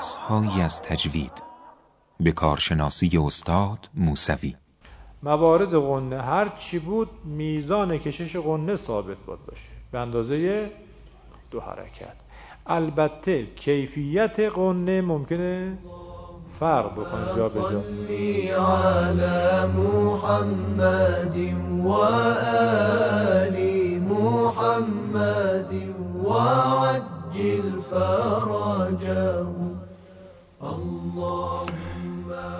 درس هایی از تجوید. به کارشناسی استاد موسوی. موارد قنه هر چی بود میزان کشش قنه ثابت بود باشه. به اندازه دو حرکت. البته کیفیت قنه ممکنه فرق بکنه جا به جا. محمد و محمد و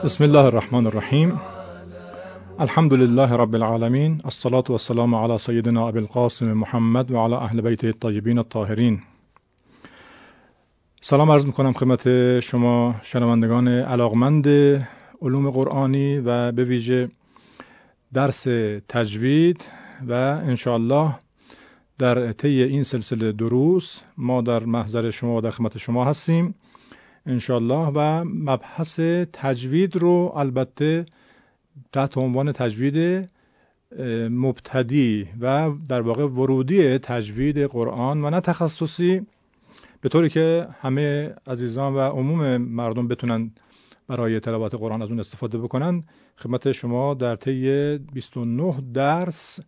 بسم الله الرحمن الرحیم الحمد لله رب العالمین الصلاة والسلام على سيدنا ابي القاسم محمد و على اهل بیت الطیبین الطاهرین سلام عرض می‌کنم خدمت شما شنوندگان علاقمند علوم قرآنی و به ویژه درس تجوید و انشاءالله در طی این سلسله دروس ما در محضر شما و در خدمت شما هستیم انشالله و مبحث تجوید رو البته تحت عنوان تجوید مبتدی و در واقع ورودی تجوید قرآن و نه تخصصی. به طوری که همه عزیزان و عموم مردم بتونن برای تلاوت قرآن از اون استفاده بکنن خدمت شما در طی 29 درس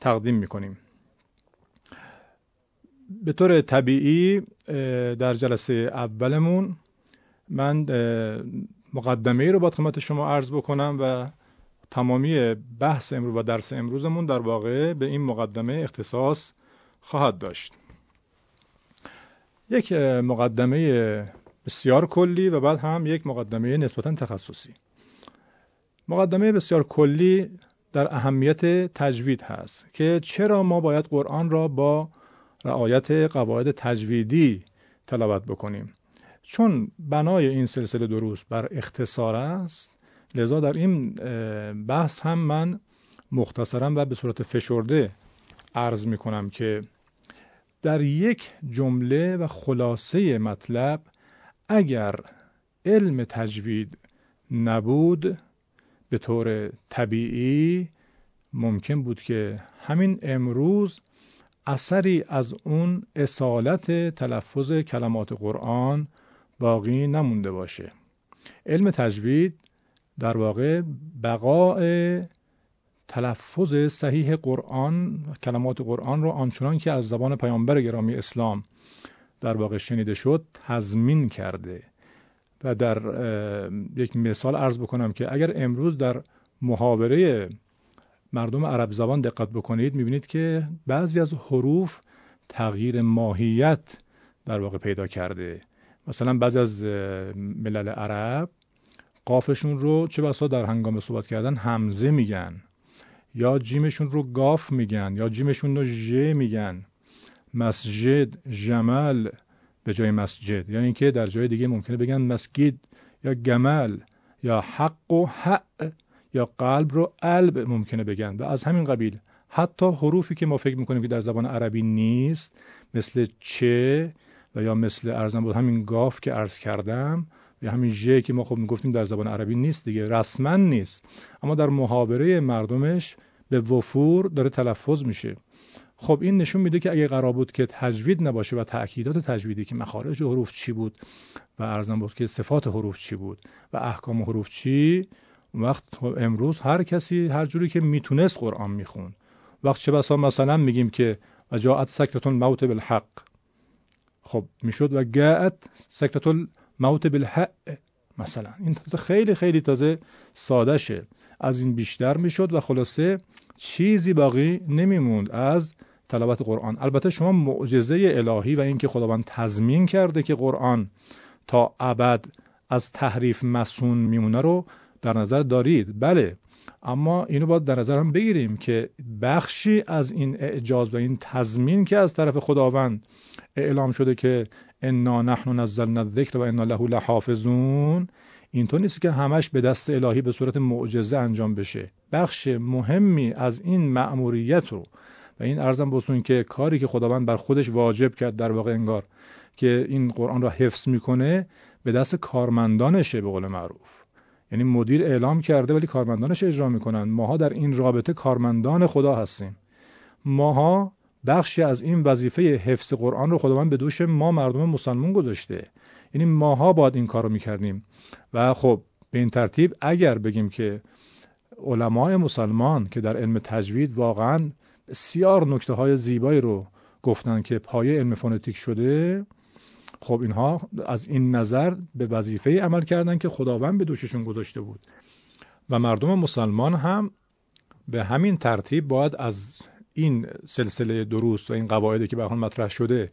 تقدیم می‌کنیم. به طور طبیعی در جلسه اولمون من مقدمه رو با خدمت شما عرض بکنم و تمامی بحث امروز و درس امروزمون در واقع به این مقدمه اختصاص خواهد داشت. یک مقدمه بسیار کلی و بعد هم یک مقدمه نسبتا تخصصی. مقدمه بسیار کلی در اهمیت تجوید هست که چرا ما باید قرآن را با رعایت قواعد تجویدی تلاوت بکنیم. چون بنای این سلسله دروس بر اختصار است لذا در این بحث هم من مختصرا و به صورت فشرده عرض می کنم که در یک جمله و خلاصه مطلب اگر علم تجوید نبود به طور طبیعی ممکن بود که همین امروز اثری از اون اصالت تلفظ کلمات قرآن باقی نمونده باشه. علم تجوید در واقع بقاء تلفظ صحیح قرآن کلمات قرآن رو آنچنان که از زبان پیامبر گرامی اسلام در واقع شنیده شد تضمین کرده. و در یک مثال عرض بکنم که اگر امروز در محاوره مردم عرب زبان دقت بکنید می‌بینید که بعضی از حروف تغییر ماهیت در واقع پیدا کرده. مثلا بعضی از ملل عرب قافشون رو چه بسا در هنگام صحبت کردن همزه میگن یا جیمشون رو گاف میگن یا جیمشون رو ژ میگن. مسجد جمل به جای مسجد یا اینکه در جای دیگه ممکنه بگن مسجد یا گمل یا حق و حق یا قلب رو قلب ممکنه بگن. و از همین قبیل حتی حروفی که ما فکر می‌کنیم که در زبان عربی نیست مثل چه یا مثل ارزم بود همین گاف که عرض کردم یا همین ژ که ما خب می‌گفتیم در زبان عربی نیست دیگه رسما نیست. اما در محاوره مردمش به وفور داره تلفظ میشه. خب این نشون میده که اگه قرار بود که تجوید نباشه و تأکیدات تجویدی که مخارج حروف چی بود و ارزم بود که صفات حروف چی بود و احکام حروف چی وقت امروز هر کسی هر جوری که می‌تونست قرآن میخون وقت چه بسا مثلا میگیم که و جاعت سکرتون موت بالحق. خب می‌شد و گاعت سکرت الموت بالحق مثلا. این خیلی خیلی تازه ساده شه. از این بیشتر می‌شد و خلاصه چیزی باقی نمیموند از تلاوت قرآن. البته شما معجزه الهی و اینکه خداوند تضمین کرده که قرآن تا ابد از تحریف مسون میمونه رو در نظر دارید. بله اما اینو باید در نظر هم بگیریم که بخشی از این اعجاز و این تضمین که از طرف خداوند اعلام شده که انا نحن نزلنا الذکر و انا له لحافظون اینطور نیست که همش به دست الهی به صورت معجزه انجام بشه. بخش مهمی از این مأموریت رو و این ارزم بسون که کاری که خداوند بر خودش واجب کرد در واقع انگار که این قرآن را حفظ می‌کنه به دست کارمندانشه به قول معروف. یعنی مدیر اعلام کرده ولی کارمندانش اجرا می‌کنن. ماها در این رابطه کارمندان خدا هستیم. ماها بخشی از این وظیفه حفظ قرآن رو خداوند به دوش ما مردم مسلمان گذاشته. یعنی ماها باید این کار رو می‌کردیم. و خب به این ترتیب اگر بگیم که علمای مسلمان که در علم تجوید واقعا بسیار نکته های زیبایی رو گفتن که پایه علم فونتیک شده خب اینها از این نظر به وظیفه عمل کردن که خداوند به دوششون گذاشته بود. و مردم مسلمان هم به همین ترتیب باید از این سلسله دروس و این قواعدی که به مطرح شده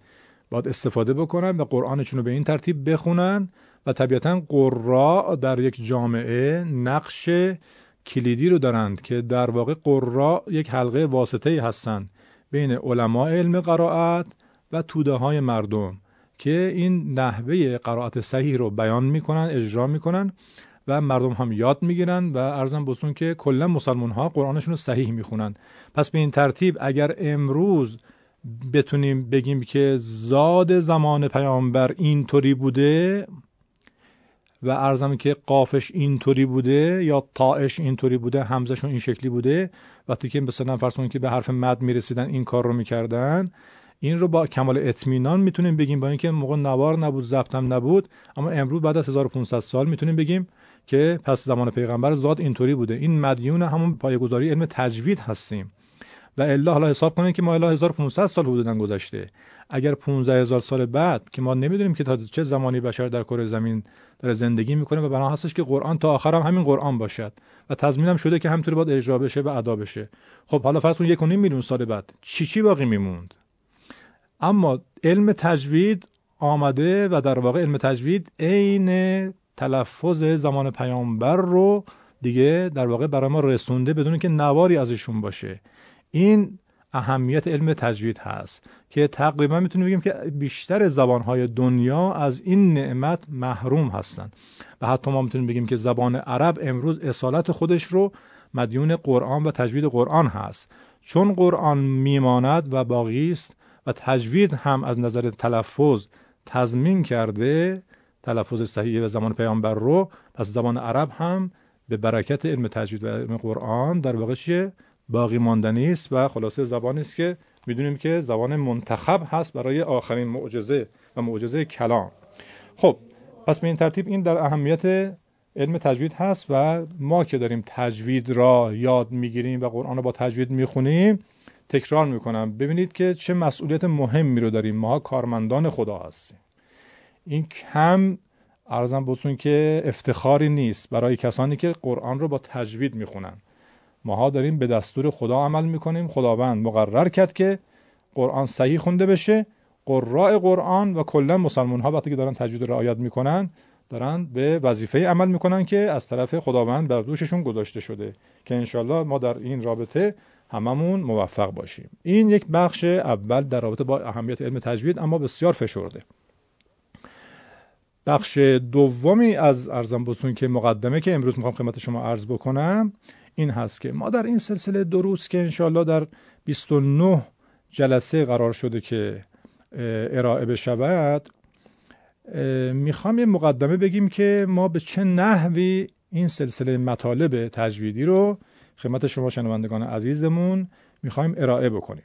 باید استفاده بکنن و قرآنشون رو به این ترتیب بخونن و طبیعتا قرا در یک جامعه نقش کلیدی رو دارند که در واقع قرا یک حلقه واسطه هستند بین علماء علم قرائت و توده های مردم. که این نحوه قرائت صحیح رو بیان می‌کنن اجرا می‌کنن و مردم هم یاد می‌گیرن و ارزم بسون که کلا مسلمان ها قرآنشون رو صحیح می‌خونن. پس به این ترتیب اگر امروز بتونیم بگیم که زاد زمان پیامبر اینطوری بوده و ارزم که قافش اینطوری بوده یا تاش اینطوری بوده همزشون این شکلی بوده وقتی که مثلا فرض که به حرف مد می‌رسیدن این کار رو می‌کردن این رو با کمال اطمینان می‌تونیم بگیم. با اینکه موقع نوار نبود ضبطم نبود اما امروز بعد از 1500 سال می‌تونیم بگیم که پس زمان پیغمبر زاد اینطوری بوده. این مدیون همون پایه‌گذاری علم تجوید هستیم. و الا حالا حساب کنید که ما الا 1500 سال حدودا گذشته. اگر 15000 سال بعد که ما نمی‌دونیم که تا چه زمانی بشر در کره زمین در زندگی می‌کنه و بنا هستش که قرآن تا آخر هم همین قرآن باشد. و تضمینم شده که همینطوری باید اجرا بشه و ادا بشه. خب حالا فرض کن 1.5 میلیون سال بعد چی چی باقی میموند؟ اما علم تجوید آمده و در واقع علم تجوید عین تلفظ زمان پیامبر رو دیگه در واقع برای ما رسونده بدون که نواری ازشون باشه. این اهمیت علم تجوید هست که تقریبا می‌تونیم بگیم که بیشتر زبانهای دنیا از این نعمت محروم هستند و حتی ما می‌تونیم بگیم که زبان عرب امروز اصالت خودش رو مدیون قرآن و تجوید قرآن هست. چون قرآن میماند و باقی است و تجوید هم از نظر تلفظ تضمین کرده تلفظ صحیح و زمان پیامبر رو پس زبان عرب هم به برکت علم تجوید و علم قرآن در واقع چیه؟ باقی ماندنی است و خلاصه زبانی است که می‌دونیم که زبان منتخب هست برای آخرین معجزه و معجزه کلام. خب پس به این ترتیب این در اهمیت علم تجوید هست و ما که داریم تجوید را یاد می‌گیریم و قرآن رو با تجوید می‌خونیم تکرار می‌کنم. ببینید که چه مسئولیت مهمی رو داریم. ما کارمندان خدا هستیم. این کم ارزم بسون که افتخاری نیست برای کسانی که قرآن رو با تجوید می‌خونن. ماها داریم به دستور خدا عمل می‌کنیم. خداوند مقرر کرد که قرآن صحیح خونده بشه. قراء قرآن و کلا مسلمان ها وقتی که دارن تجوید رعایت می‌کنن دارن به وظیفه عمل می‌کنن که از طرف خداوند بر دوششون گذاشته شده. که انشالله ما در این رابطه هممون موفق باشیم. این یک بخش اول در رابطه با اهمیت علم تجوید اما بسیار فشرده. بخش دومی از ارزم بسون که مقدمه که امروز می‌خوام خدمت شما عرض بکنم این هست که ما در این سلسله دروس که انشالله در 29 جلسه قرار شده که ارائه بشود می‌خوام یه مقدمه بگیم که ما به چه نحوی این سلسله مطالب تجویدی رو خدمت شما شنوندگان عزیزمون می‌خوایم ارائه بکنیم.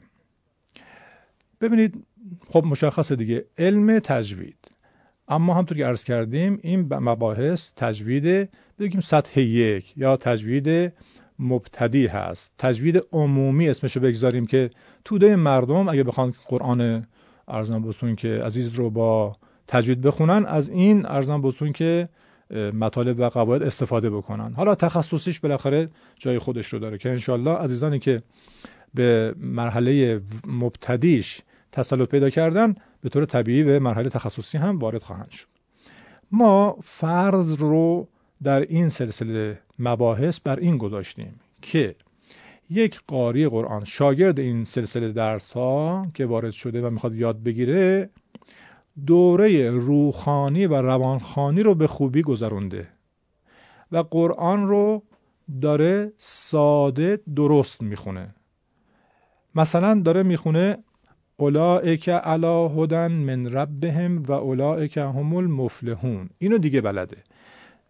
ببینید خب مشخصه دیگه علم تجوید. اما همطور که عرض کردیم این مباحث تجوید بگیم سطح یک یا تجوید مبتدی هست. تجوید عمومی اسمشو بگذاریم که توده مردم اگه بخوان قرآن ارزان بسون که عزیز رو با تجوید بخونن از این ارزان بسون که مطالب و قواعد استفاده بکنن. حالا تخصصیش بالاخره جای خودش رو داره که انشالله عزیزانی که به مرحله مبتدیش تسلط پیدا کردن به طور طبیعی به مرحله تخصصی هم وارد خواهند شد. ما فرض رو در این سلسله مباحث بر این گذاشتیم که یک قاری قرآن شاگرد این سلسله درس ها که وارد شده و می‌خواد یاد بگیره دوره روخانی و روانخانی رو به خوبی گذرونده و قرآن رو داره ساده درست می‌خونه. مثلا داره می‌خونه اولائک علا هدن من ربهم و اولائک هم المفلحون. اینو دیگه بلده.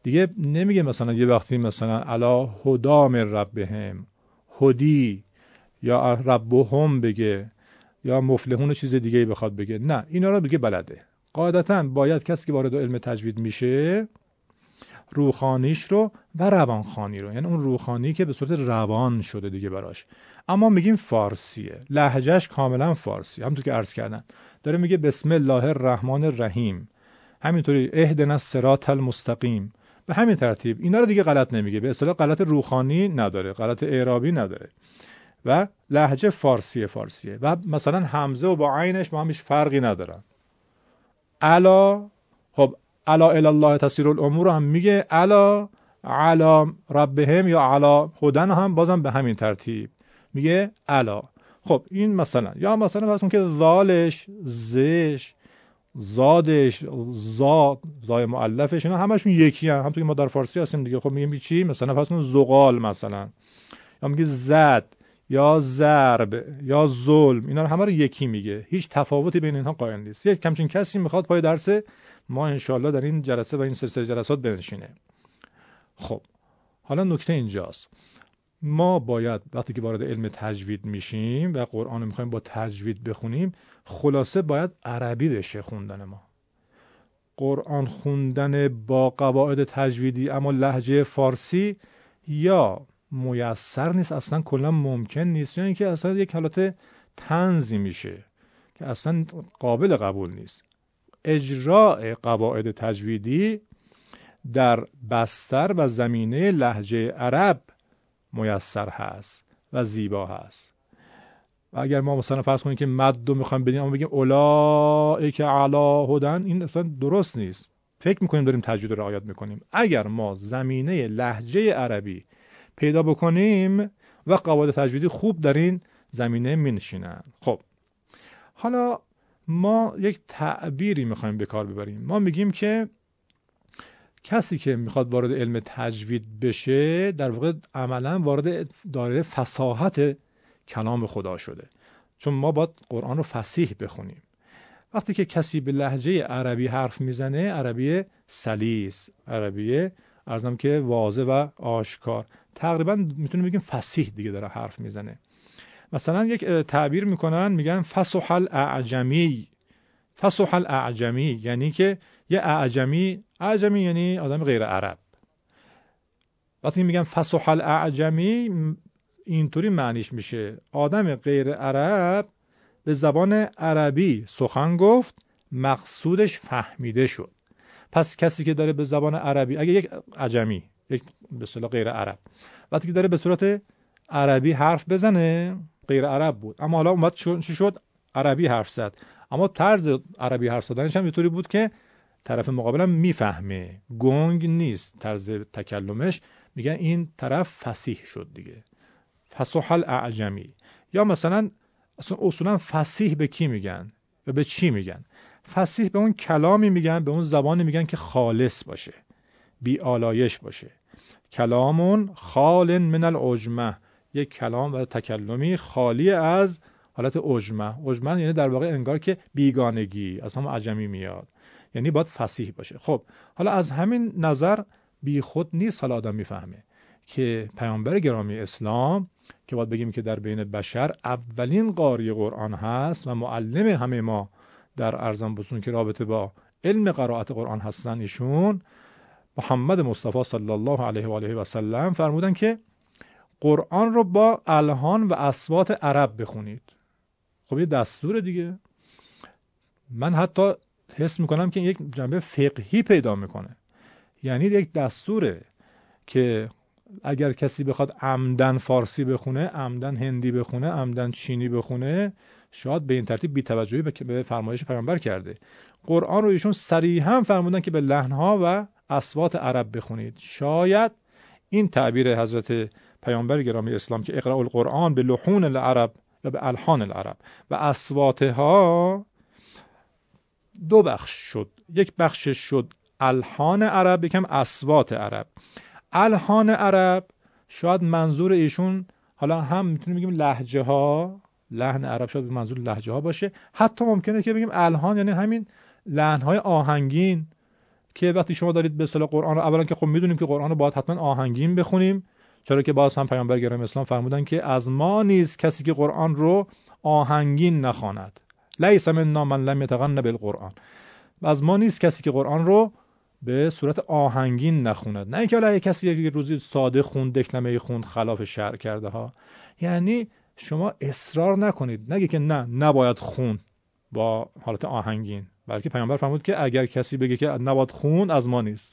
دیگه نمیگه مثلا یه وقتی مثلا علا هدا من ربهم هدی یا ربهم بگه. یا مفلحون چیز دیگه ای بخواد بگه. نه اینا رو دیگه بلده. قاعدتا باید کسی که وارد علم تجوید میشه روخانیش رو و روانخانی رو. یعنی اون روخانی که به صورت روان شده دیگه براش. اما میگیم فارسیه. لهجهش کاملا فارسی. همونطور که عرض کردن. داره میگه بسم الله الرحمن الرحیم. همینطوری اهدنا الصراط المستقیم. به همین ترتیب. اینا رو دیگه غلط نمیگه. به اصطلاح غلط روخانی نداره. غلط اعرابی نداره. و لهجه فارسی فارسیه. و مثلا همزه و با عینش ما همیش فرقی ندارن. الا خب الا الله تسیر الامور هم میگه. الا علا ربهم یا علا هدن هم بازم به همین ترتیب میگه الا. خب این مثلا. یا مثلا فرض که زالش زش زادش زاد زای معلفش اینا همشون یکی هم همونطور که ما در فارسی هستیم دیگه. خب میگیم چی؟ مثلا فرض کن زغال مثلا. یا میگه زد. یا ضرب یا ظلم اینا همه رو یکی میگه. هیچ تفاوتی بین اینها قائل نیست. یک کمچین کسی می‌خواد پای درس ما انشالله در این جلسه و این سلسله جلسات بنشینه. خب حالا نکته اینجاست. ما باید وقتی که وارد علم تجوید میشیم و قرآن رو می‌خوایم با تجوید بخونیم خلاصه باید عربی بشه خوندن ما. قرآن خوندن با قواعد تجویدی اما لحجه فارسی یا میسر نیست اصلا کلا ممکن نیست. یا اینکه اصلا یک حالت تنزی میشه که اصلا قابل قبول نیست. اجراع قواعد تجویدی در بستر و زمینه لحجه عرب میسر هست و زیبا هست. و اگر ما مثلا فرض کنیم که مد رو می‌خوایم بدیم اما بگیم اولائک علا هدن این اصلا درست نیست. فکر می‌کنیم داریم تجوید رعایت می‌کنیم. اگر ما زمینه لحجه عربی پیدا بکنیم و قواعد تجویدی خوب در این زمینه مینشینن. خب حالا ما یک تعبیری می‌خوایم به کار ببریم. ما میگیم که کسی که می‌خواد وارد علم تجوید بشه در واقع عملا وارد دایره فساحت کلام خدا شده. چون ما باید قرآن رو فسیح بخونیم. وقتی که کسی به لحجه عربی حرف می‌زنه عربی سلیس عربی ارزم که واضح و آشکار. تقریبا می‌تونیم بگیم فسیح دیگه داره حرف می‌زنه. مثلا یک تعبیر می‌کنن میگن فسح الاعجمی. فسح الاعجمی یعنی که یه اعجمی اعجمی یعنی آدم غیر عرب. وقتی میگن فسح الاعجمی اینطوری معنیش میشه. آدم غیر عرب به زبان عربی سخن گفت مقصودش فهمیده شد. پس کسی که داره به زبان عربی اگه یک عجمی یک به صلاح غیر عرب وقتی که داره به صورت عربی حرف بزنه غیر عرب بود. اما حالا اومد چی شد؟ عربی حرف زد. اما طرز عربی حرف زدنش هم اینطوری بود که طرف مقابلم می‌فهمه. گنگ نیست طرز تکلمش. میگن این طرف فسیح شد دیگه. فسح الاعجمی یا مثلا اصلا اصولا فسیح به کی میگن؟ و به چی میگن؟ فسیح به اون کلامی میگن به اون زبانی میگن که خالص باشه بی آلایش باشه. کلامون خال من العجمه. یک کلام و تکلمی خالی از حالت عجمه. عجمه یعنی در واقع انگار که بیگانگی از هم عجمی میاد. یعنی باید فسیح باشه. خب حالا از همین نظر بی خود نیست حالا آدم می‌فهمه که پیامبر گرامی اسلام که باید بگیم که در بین بشر اولین قاری قرآن هست و معلم همه ما در ارزان بسون که رابطه با علم قرائت قرآن هستن ایشون محمد مصطفی صلی الله علیه و آله و سلم فرمودن که قرآن رو با الهان و اسوات عرب بخونید. خب یه دستور دیگه. من حتی حس می‌کنم که یک جنبه فقهی پیدا می‌کنه. یعنی یک دستوره که اگر کسی بخواد عمدن فارسی بخونه عمدن هندی بخونه عمدن چینی بخونه شاید به این ترتیب بی‌توجهی به فرمایش پیامبر کرده. قرآن رو ایشون صریحا فرمودن که به لحنها و اصوات عرب بخونید. شاید این تعبیر حضرت پیامبر گرامی اسلام که اقرا القرآن به لحون العرب و به الحان العرب و اصواتها دو بخش شد. یک بخش شد الحان عرب یکم اصوات عرب. الحان عرب شاید منظور ایشون حالا هم می‌تونیم بگیم لحجه ها لحن عرب شاید به منظور لحجه ها باشه. حتی ممکنه که بگیم الحان یعنی همین لحن های آهنگین که وقتی شما دارید به اصطلاح قرآن رو اولا که خب می‌دونیم که قرآن رو باید حتما آهنگین بخونیم چرا که باز هم پیامبر گرامی اسلام فرمودن که از ما نیست کسی که قرآن رو آهنگین نخواند. لیس منا من لم یتغن بالقرآن. از ما نیست کسی که قرآن رو به صورت آهنگین نخوند نه اینکه حالا کسی که روزی ساده خوند دکلمه خوند خلاف شعر کرده ها. یعنی شما اصرار نکنید. نگه که نه نباید خون با حالت آهنگین. بلکه پیامبر فرمود که اگر کسی بگه که نباید خون از ما نیست.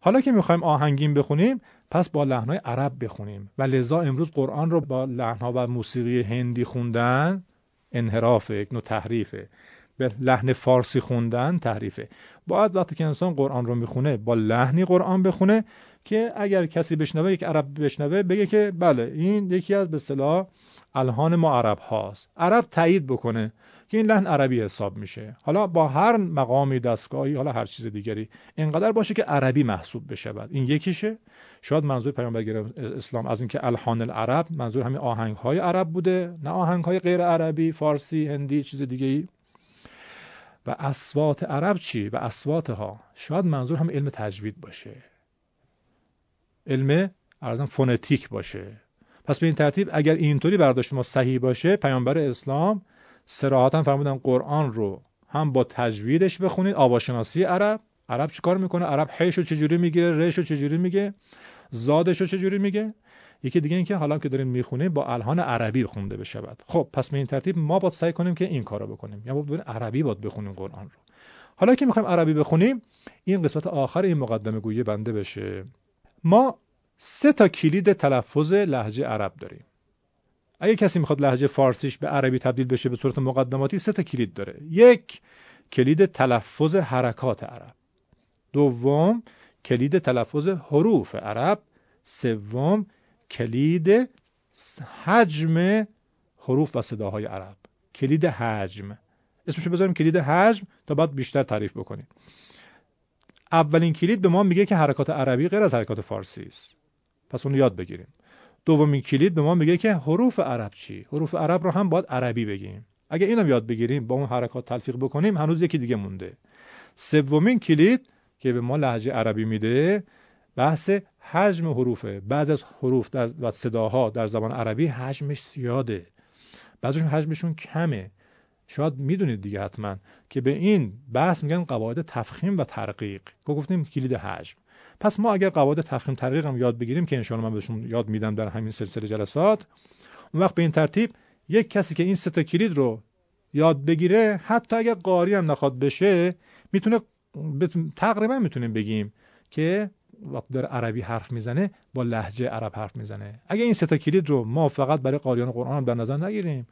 حالا که می‌خوایم آهنگین بخونیم پس با لحنهای عرب بخونیم. و لذا امروز قرآن رو با لحنها و موسیقی هندی خوندن انحرافه یک نوع تحریفه. به لحن فارسی خوندن تحریفه باید وقتی که انسان قرآن رو می‌خونه با لحنی قرآن بخونه که اگر کسی بشنوه یک عرب بشنوه بگه که بله این یکی از به صلاح الهان ما عرب هاست. عرب تایید بکنه که این لحن عربی حساب میشه. حالا با هر مقامی دستگاهی حالا هر چیز دیگری اینقدر باشه که عربی محسوب بشه بعد این یکیشه. شاید منظور پیامبر اسلام از اینکه الحان العرب منظور همین آهنگ های عرب بوده نه آهنگ های غیر عربی فارسی هندی چیز دیگه ای و اسوات عرب چی؟ و اسوات ها شاید منظور هم علم تجوید باشه. علم ارزم فونتیک باشه. پس به این ترتیب اگر اینطوری برداشت ما صحیح باشه پیامبر اسلام سراحتا فرمودن قرآن رو هم با تجویدش بخونید. آواشناسی عرب. عرب چیکار می‌کنه؟ عرب حیش رو چجوری میگه رش رو چجوری میگه؟ زادش رو چجوری میگه؟ یکی دیگه اینکه حالا که داریم می‌خونیم با الهان عربی خونده بشه بعد خب پس به این ترتیب ما باید سعی کنیم که این کارو بکنیم. یا باید عربی باید بخونیم قرآن رو. حالا که می‌خوایم عربی بخونیم این قسمت آخر این مقدمه گویی بنده بشه. ما سه تا کلید تلفظ لهجه عرب داریم. اگه کسی می‌خواد لهجه فارسیش به عربی تبدیل بشه به صورت مقدماتی سه تا کلید داره. یک کلید تلفظ حرکات عرب. دوم کلید تلفظ حروف عرب. سوم کلید حجم حروف و صداهای عرب. کلید حجم. اسمشو بذاریم کلید حجم تا بعد بیشتر تعریف بکنیم. اولین کلید به ما میگه که حرکات عربی غیر از حرکات فارسی است. پس اون یاد بگیریم. دومین کلید به ما میگه که حروف عرب چی؟ حروف عرب رو هم باید عربی بگیم. اگه اینم یاد بگیریم با اون حرکات تلفیق بکنیم هنوز یکی دیگه مونده. سومین کلید که به ما لهجه عربی میده بحث حجم حروفه بعض از حروف در و صداها در زبان عربی حجمش زیاده. بعضیشون حجمشون کمه. شاید می‌دونید دیگه حتما که به این بحث میگن قواعد تفخیم و ترقیق. که گفتیم کلید حجم. پس ما اگر قواعد تفخیم ترقیق هم یاد بگیریم که انشاءالله من بهشون یاد میدم در همین سلسله جلسات اون وقت به این ترتیب یک کسی که این سه تا کلید رو یاد بگیره حتی اگر قاری هم نخواد بشه می‌تونه تقریبا می‌تونیم بگیم که وقتی داره عربی حرف می‌زنه با لحجه عرب حرف می‌زنه. اگه این سه کلید رو ما فقط برای قاریان قرآن در نظر نگیریم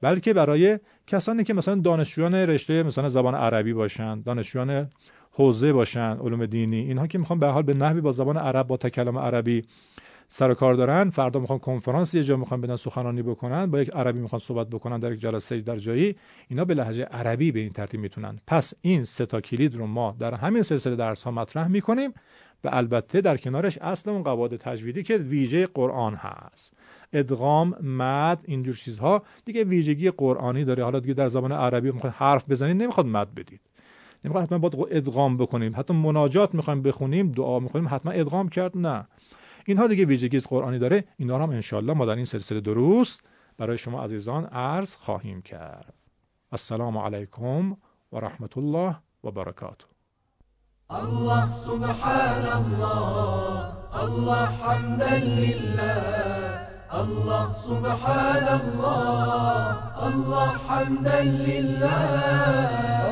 بلکه برای کسانی که مثلا دانشجویان رشته مثلا زبان عربی باشن دانشجویان حوزه باشن علوم دینی اینها که می‌خوان به حال به نحوی با زبان عرب با تکلم عربی سر کار دارن فردا می‌خوان کنفرانس یه جا می‌خوان بدن سخنرانی بکنن با یک عربی می‌خوان صحبت بکنن در یک جلسه در جایی اینا به لهجه عربی به این ترتیب می‌تونن. پس این سه تا کلید رو ما در همین سلسله درس ها مطرح می‌کنیم. و البته در کنارش اصل اون قواعد تجویدی که ویژه قرآن هست. ادغام مد اینجور چیزها. دیگه ویژگی قرآنی داره. حالا دیگه در زبان عربی می‌خواد حرف بزنید نمی‌خواد مد بدید. نمی‌خواد حتما باید ادغام بکنیم. حتی مناجات می‌خوایم بخونیم دعا می‌خونیم حتما ادغام کرد. نه. اینها دیگه ویژگی قرآنی داره. اینا هم انشالله ما در این سلسله دروس برای شما عزیزان عرض خواهیم کرد. السلام علیکم و رحمت الله و برکاته. الله سبحان الله. الله حمدا لله. الله سبحان الله. الله حمدا لله.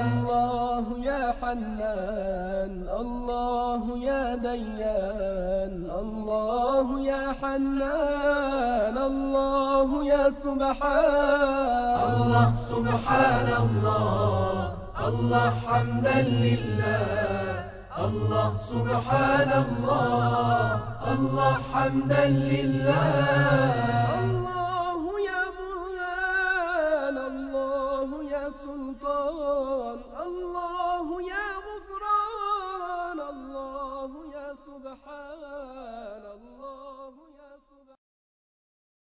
الله يا حنان. الله يا ديان. الله الحنان الله يا سبحان. الله سبحان الله. الله حمدا لله. الله سبحان الله. الله حمدا لله. الله يا مولانا الله يا سلطان.